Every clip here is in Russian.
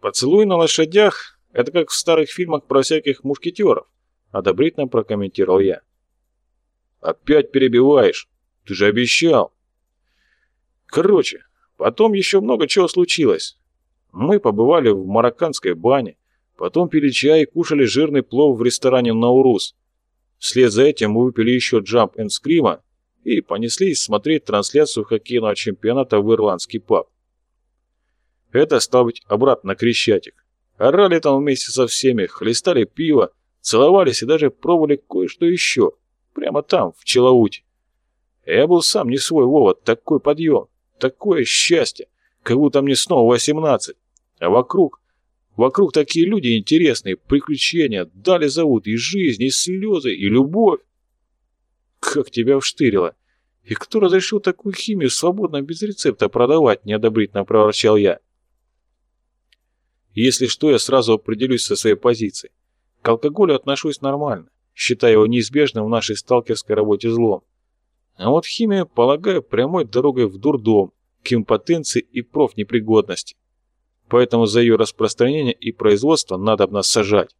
Поцелуй на лошадях — это как в старых фильмах про всяких мушкетеров, одобрительно прокомментировал я. Опять перебиваешь. Ты же обещал. Короче, потом еще много чего случилось. Мы побывали в марокканской бане, потом пили чай и кушали жирный плов в ресторане «Наурус». Вслед за этим мы выпили еще джамп энд скрима и понеслись смотреть трансляцию хоккейного чемпионата в ирландский паб. Это, стал быть, обратно Крещатик. Орали там вместе со всеми, хлестали пиво, целовались и даже пробовали кое-что еще. Прямо там, в Челауте. Я был сам не свой, Вова, такой подъем, такое счастье, как будто мне снова 18. А вокруг, вокруг такие люди интересные, приключения, дали зовут и жизнь, и слезы, и любовь. Как тебя вштырило. И кто разрешил такую химию свободно без рецепта продавать, неодобрительно проворчал я. Если что, я сразу определюсь со своей позицией. К алкоголю отношусь нормально, считая его неизбежным в нашей сталкерской работе злом. А вот химию полагаю прямой дорогой в дурдом, к импотенции и профнепригодности. Поэтому за ее распространение и производство надо бы нас сажать.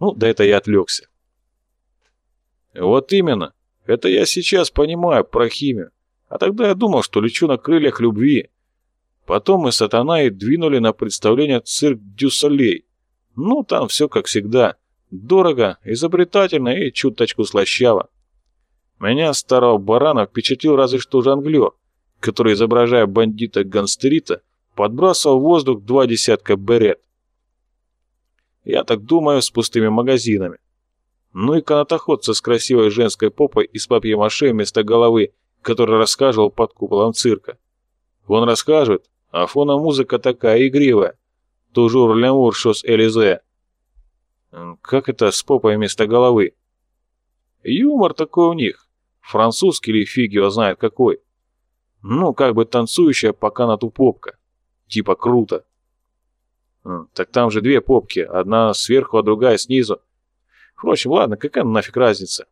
Ну, да это я отвлекся. Вот именно. Это я сейчас понимаю про химию. А тогда я думал, что лечу на крыльях любви. Потом мы с Сатаной двинули на представление «Цирк Дю Солей». Ну, там все как всегда. Дорого, изобретательно и чуточку слащаво. Меня, старого барана, впечатлил разве что жонглер, который, изображая бандито-гангстерито, подбрасывал в воздух два десятка беретт. Я так думаю, с пустыми магазинами. Ну и канатоходца с красивой женской попой из папье-маше вместо головы, который рассказывал под куполом цирка. Он расскажет, а фоном музыка такая игривая. Тужур лямур шос Элизе. Как это с попой вместо головы? Юмор такой у них. Французский или фиг его знает какой. Ну, как бы танцующая пока на ту попка. Типа круто. Так там же две попки, одна сверху, а другая снизу. Впрочем, ладно, какая нафиг разница?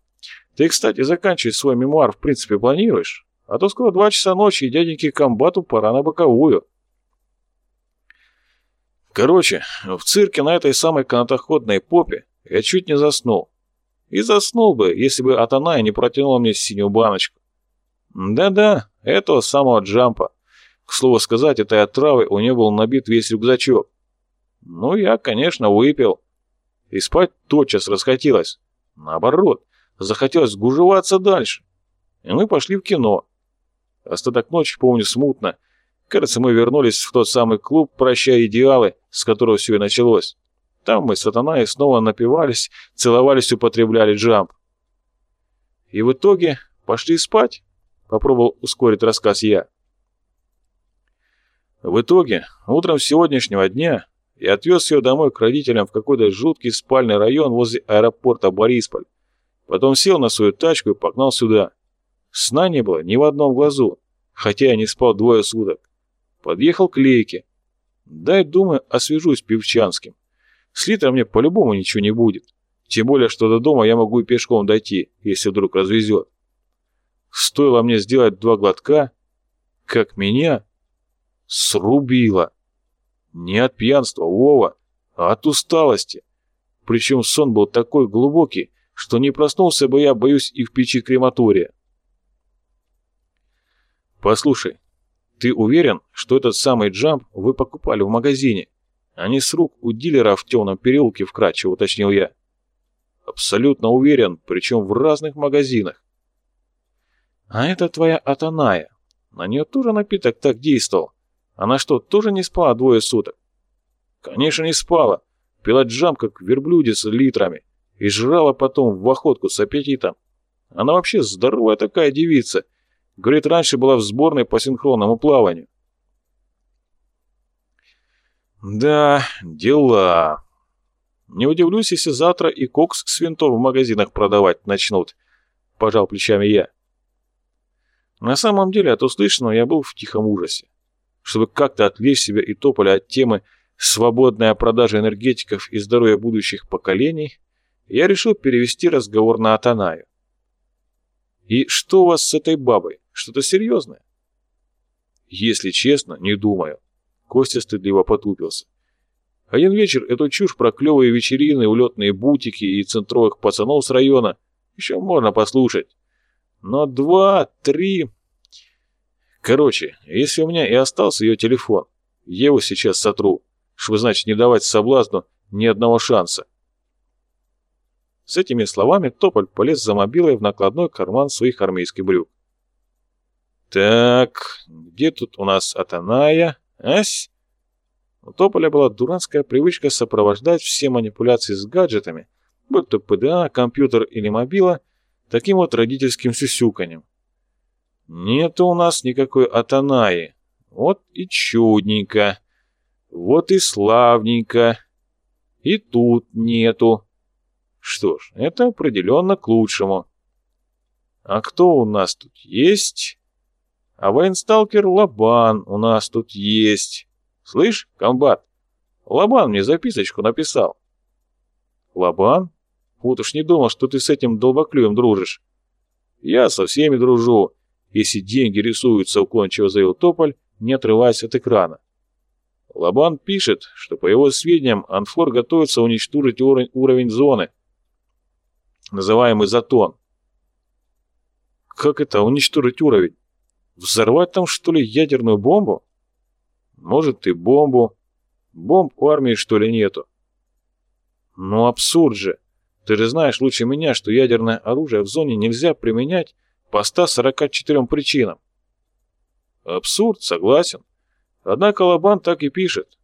Ты, кстати, заканчивать свой мемуар в принципе планируешь? А то скоро два часа ночи, и дяденьке комбату пора на боковую. Короче, в цирке на этой самой канатоходной попе я чуть не заснул. И заснул бы, если бы Атаная не протянула мне синюю баночку. Да-да, этого самого джампа. К слову сказать, этой отравой у нее был набит весь рюкзачок. Ну, я, конечно, выпил. И спать тотчас расхотелось. Наоборот, захотелось гужеваться дальше. И мы пошли в кино. Остаток ночи помню смутно. Кажется, мы вернулись в тот самый клуб «Прощай, идеалы», с которого все и началось. Там мы с сатаной снова напивались, целовались, употребляли джамп. И в итоге пошли спать, попробовал ускорить рассказ я. В итоге, утром сегодняшнего дня я отвез ее домой к родителям в какой-то жуткий спальный район возле аэропорта Борисполь. Потом сел на свою тачку и погнал сюда. Сна не было ни в одном глазу, хотя я не спал двое суток. Подъехал к Лейке. Дай, думаю, освежусь певчанским. С литром мне по-любому ничего не будет. Тем более, что до дома я могу и пешком дойти, если вдруг развезет. Стоило мне сделать два глотка, как меня срубило. Не от пьянства, Вова, а от усталости. Причем сон был такой глубокий, что не проснулся бы я, боюсь, и в печи крематория. Послушай, ты уверен, что этот самый джамп вы покупали в магазине, а не с рук у дилера в темном переулке вкратчиво, уточнил я. Абсолютно уверен, причем в разных магазинах. А это твоя Атаная. На нее тоже напиток так действовал. Она что, тоже не спала двое суток? Конечно, не спала. Пила джам, как верблюдец литрами. И жрала потом в охотку с аппетитом. Она вообще здоровая такая девица. Говорит, раньше была в сборной по синхронному плаванию. Да, дела. Не удивлюсь, если завтра и кокс с винтов в магазинах продавать начнут. Пожал плечами я. На самом деле от услышанного я был в тихом ужасе. Чтобы как-то отвлечь себя и тополя от темы «свободная продажа энергетиков и здоровья будущих поколений», я решил перевести разговор на Атанаю. «И что у вас с этой бабой? Что-то серьезное?» «Если честно, не думаю». Костя стыдливо потупился. Один вечер эту чушь про клевые вечерины, улетные бутики и центровых пацанов с района еще можно послушать. Но два, три... Короче, если у меня и остался ее телефон, я его сейчас сотру, чтобы, значит, не давать соблазну ни одного шанса. С этими словами Тополь полез за мобилой в накладной карман своих армейских брюк. «Так, где тут у нас Атаная? Ась?» У Тополя была дурацкая привычка сопровождать все манипуляции с гаджетами, будь то ПДА, компьютер или мобила, таким вот родительским сюсюканьем. Нету у нас никакой Атанаи. Вот и чудненько. Вот и славненько. И тут нету. Что ж, это определенно к лучшему. А кто у нас тут есть? А военсталкер Лобан у нас тут есть. Слышь, комбат, Лобан мне записочку написал. Лобан? Вот уж не думал, что ты с этим долбоклюем дружишь. Я со всеми дружу, если деньги рисуются, уклончиво заявил Тополь, не отрываясь от экрана. Лобан пишет, что, по его сведениям, Анфор готовится уничтожить уровень зоны, называемый Затон. Как это уничтожить уровень? Взорвать там, что ли, ядерную бомбу? Может, и бомбу. Бомб у армии, что ли, нету? Ну, абсурд же. Ты же знаешь лучше меня, что ядерное оружие в зоне нельзя применять по 144 причинам. Абсурд, согласен. Однако Лобан так и пишет.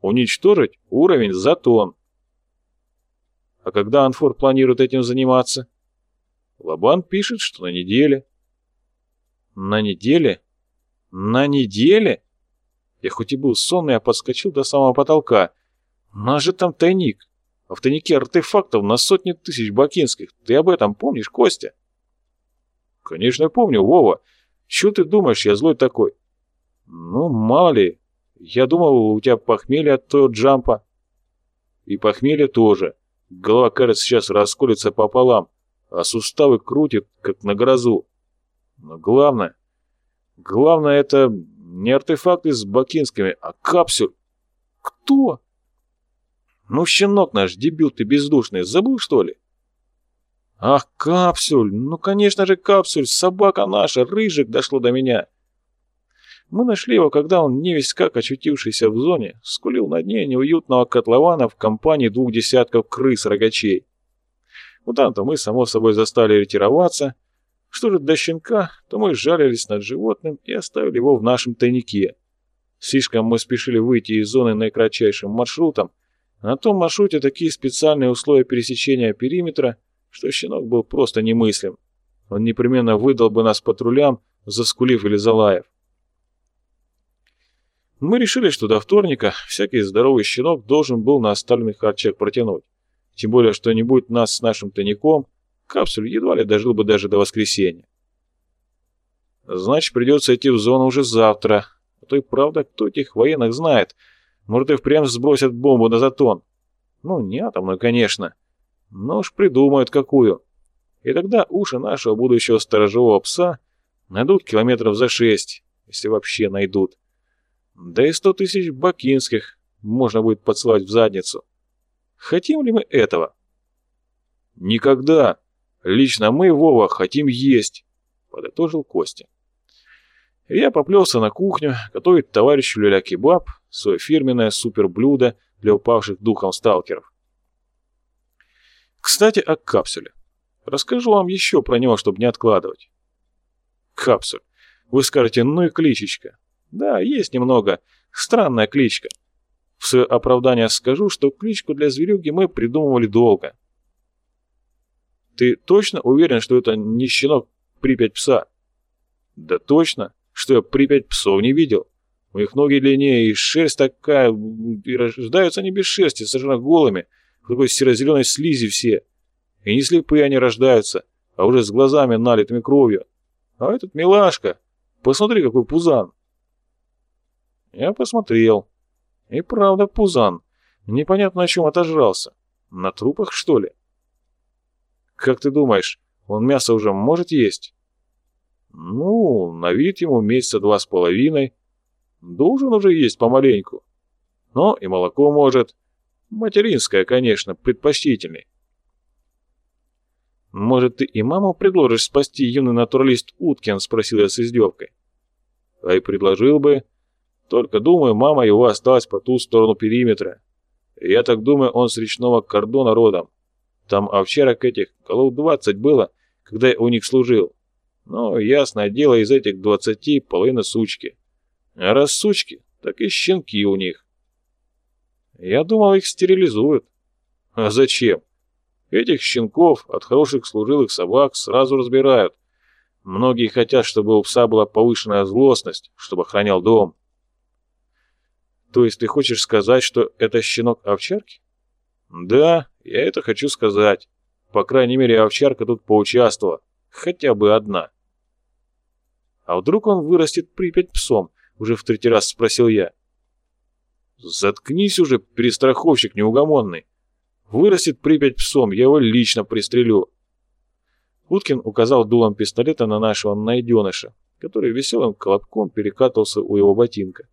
Уничтожить уровень Затон. А когда Анфор планирует этим заниматься? Лобан пишет, что на неделе. На неделе? На неделе? Я хоть и был сонный, а подскочил до самого потолка. Нас же там тайник. А в тайнике артефактов на сотни тысяч бакинских. Ты об этом помнишь, Костя? Конечно, помню, Вова. Чего ты думаешь, я злой такой? Ну, мало ли. Я думал, у тебя похмелье от того джампа. И похмелье тоже. Голова, кажется, сейчас расколется пополам, а суставы крутит, как на грозу. Но главное... Главное это не артефакты с бакинскими, а капсуль. Кто? Ну, щенок наш, дебил ты бездушный, забыл, что ли? Ах, капсуль, ну, конечно же, капсуль, собака наша, рыжик, дошло до меня. Мы нашли его, когда он, не весь как очутившийся в зоне, скулил на дне неуютного котлована в компании двух десятков крыс-рогачей. Мутанта мы, само собой, застали ретироваться. Что же до щенка, то мы жалились над животным и оставили его в нашем тайнике. Слишком мы спешили выйти из зоны наикратчайшим маршрутом, на том маршруте такие специальные условия пересечения периметра, что щенок был просто немыслим. Он непременно выдал бы нас патрулям, заскулив или залаев. Мы решили, что до вторника всякий здоровый щенок должен был на оставленный харчак протянуть. Тем более, что не будет нас с нашим тайником, капсуль едва ли дожил бы даже до воскресенья. Значит, придется идти в зону уже завтра. А то и правда, кто этих военных знает. Может, и впрямь сбросят бомбу на затон. Ну, не атомную, конечно. Но уж придумают какую. И тогда уши нашего будущего сторожевого пса найдут километров за шесть, если вообще найдут. Да и сто тысяч бакинских можно будет подслать в задницу. Хотим ли мы этого? Никогда. Лично мы, Вова, хотим есть, подытожил Костя. Я поплелся на кухню готовить товарищу Люля-кебаб, свое фирменное суперблюдо для упавших духом сталкеров. Кстати, о капсуле. Расскажу вам еще про него, чтобы не откладывать. Капсуль. Вы скажете, ну и кличечка. Да, есть немного. Странная кличка. В свое оправдание скажу, что кличку для зверюги мы придумывали долго. Ты точно уверен, что это не щенок Припять пса? Да точно, что я Припять псов не видел. У них ноги длиннее, и шерсть такая, и рождаются они без шерсти, совершенно голыми, в такой серо-зеленой слизи все. И не слепые они рождаются, а уже с глазами налитыми кровью. А этот милашка, посмотри, какой пузан. Я посмотрел. И правда пузан. Непонятно, на чем отожрался. На трупах, что ли? Как ты думаешь, он мясо уже может есть? Ну, на вид ему месяца два с половиной. Должен уже есть помаленьку. Но и молоко может. Материнское, конечно, предпочтительней. «Может, ты и маму предложишь спасти юный натуралист Уткин?» — спросил я с издевкой. «А и предложил бы. Только, думаю, мама его осталась по ту сторону периметра. Я так думаю, он с речного кордона родом. Там овчарок этих голов двадцать было, когда я у них служил. Но, ясное дело, из этих двадцати половина сучки. А раз сучки, так и щенки у них. Я думал, их стерилизуют. А зачем? Этих щенков от хороших служилых собак сразу разбирают. Многие хотят, чтобы у пса была повышенная злостность, чтобы охранял дом. То есть ты хочешь сказать, что это щенок овчарки? Да, я это хочу сказать. По крайней мере, овчарка тут поучаствовала. Хотя бы одна. А вдруг он вырастет Припять псом? Уже в третий раз спросил я. Заткнись уже, перестраховщик неугомонный. Вырастет Припять псом, я его лично пристрелю. Уткин указал дулом пистолета на нашего найденыша, который веселым колобком перекатывался у его ботинка.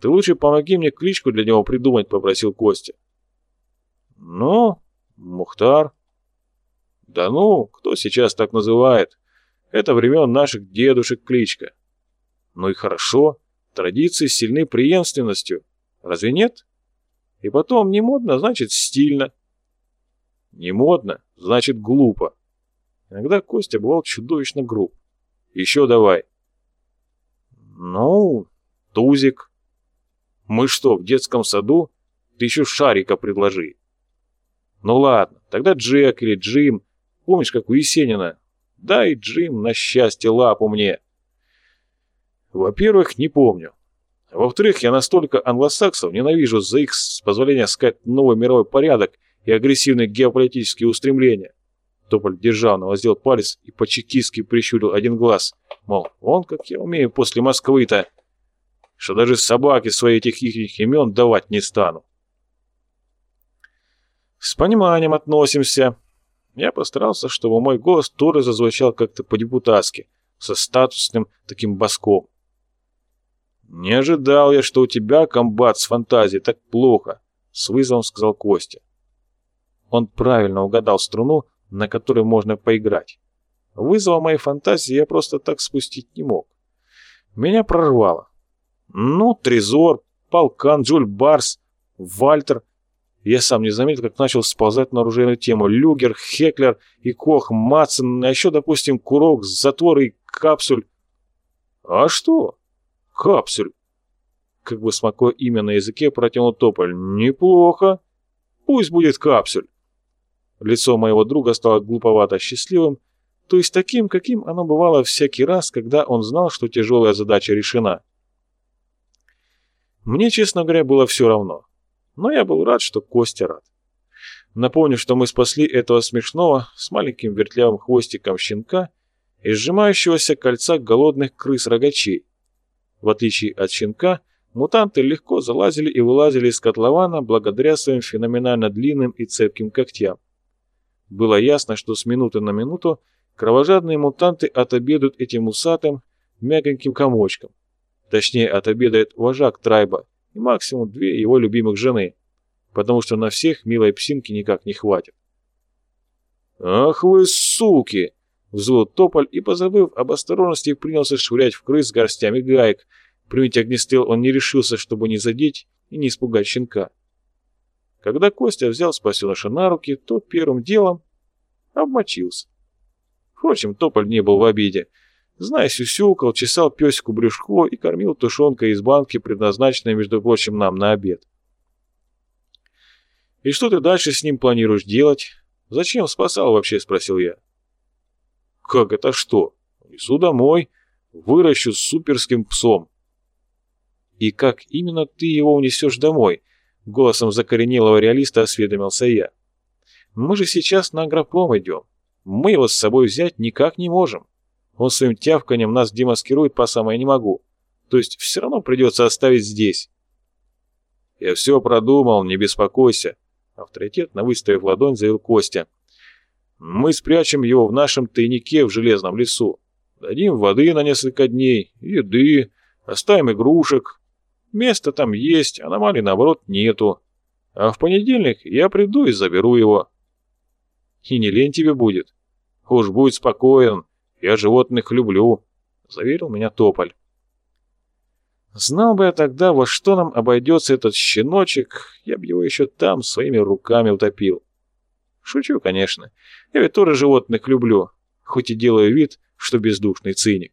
«Ты лучше помоги мне кличку для него придумать», — попросил Костя. «Ну, Мухтар». «Да ну, кто сейчас так называет? Это времен наших дедушек кличка». «Ну и хорошо, традиции сильны преемственностью. Разве нет?» И потом, не модно, значит стильно. Не модно, значит глупо. Иногда Костя бывал чудовищно груб. Еще давай. Ну, тузик. Мы что, в детском саду? Ты еще шарика предложи. Ну ладно, тогда Джек или Джим. Помнишь, как у Есенина? Дай, Джим, на счастье лапу мне. Во-первых, не помню. Во-вторых, я настолько англосаксов ненавижу за их, с позволения сказать, новый мировой порядок и агрессивные геополитические устремления. Тополь державно воздел палец и по-чекистски прищурил один глаз. Мол, он как я умею после Москвы-то, что даже собаке свои этих их имен давать не стану. С пониманием относимся. Я постарался, чтобы мой голос тоже зазвучал как-то по-депутатски, со статусным таким баском. «Не ожидал я, что у тебя, комбат, с фантазией так плохо», — с вызовом сказал Костя. Он правильно угадал струну, на которой можно поиграть. Вызова моей фантазии я просто так спустить не мог. Меня прорвало. Ну, Трезор, Полкан, Джуль Барс, Вальтер. Я сам не заметил, как начал сползать на оружейную тему. Люгер, Хеклер и Кох, Матсон, а еще, допустим, Курок, Затвор и Капсуль. А что? Капсуль. Как бы смакуя имя на языке, протянул Тополь. Неплохо. Пусть будет капсуль. Лицо моего друга стало глуповато счастливым, то есть таким, каким оно бывало всякий раз, когда он знал, что тяжелая задача решена. Мне, честно говоря, было все равно. Но я был рад, что Костя рад. Напомню, что мы спасли этого смешного с маленьким вертлявым хвостиком щенка из сжимающегося кольца голодных крыс-рогачей, в отличие от щенка, мутанты легко залазили и вылазили из котлована благодаря своим феноменально длинным и цепким когтям. Было ясно, что с минуты на минуту кровожадные мутанты отобедают этим усатым, мягеньким комочком. Точнее, отобедает вожак Трайба и максимум две его любимых жены, потому что на всех милой псинки никак не хватит. «Ах вы суки!» Взвыл тополь и, позабыв об осторожности, принялся швырять в крыс горстями гаек. Применить огнестрел он не решился, чтобы не задеть и не испугать щенка. Когда Костя взял спасеныша на руки, тот первым делом обмочился. Впрочем, тополь не был в обиде. Зная, сюсюкал, чесал песику брюшко и кормил тушенкой из банки, предназначенной, между прочим, нам на обед. «И что ты дальше с ним планируешь делать? Зачем спасал вообще?» – спросил я. «Как это что? Несу домой, выращу с суперским псом». «И как именно ты его унесешь домой?» — голосом закоренелого реалиста осведомился я. «Мы же сейчас на агропром идем. Мы его с собой взять никак не можем. Он своим тявканием нас демаскирует по самое не могу. То есть все равно придется оставить здесь». «Я все продумал, не беспокойся», — авторитетно выставив ладонь, заявил Костя. Мы спрячем его в нашем тайнике в железном лесу. Дадим воды на несколько дней, еды, оставим игрушек. Место там есть, аномалий, наоборот, нету. А в понедельник я приду и заберу его. И не лень тебе будет. Уж будь спокоен, я животных люблю, — заверил меня Тополь. Знал бы я тогда, во что нам обойдется этот щеночек, я бы его еще там своими руками утопил. Шучу, конечно. Я ведь тоже животных люблю, хоть и делаю вид, что бездушный циник.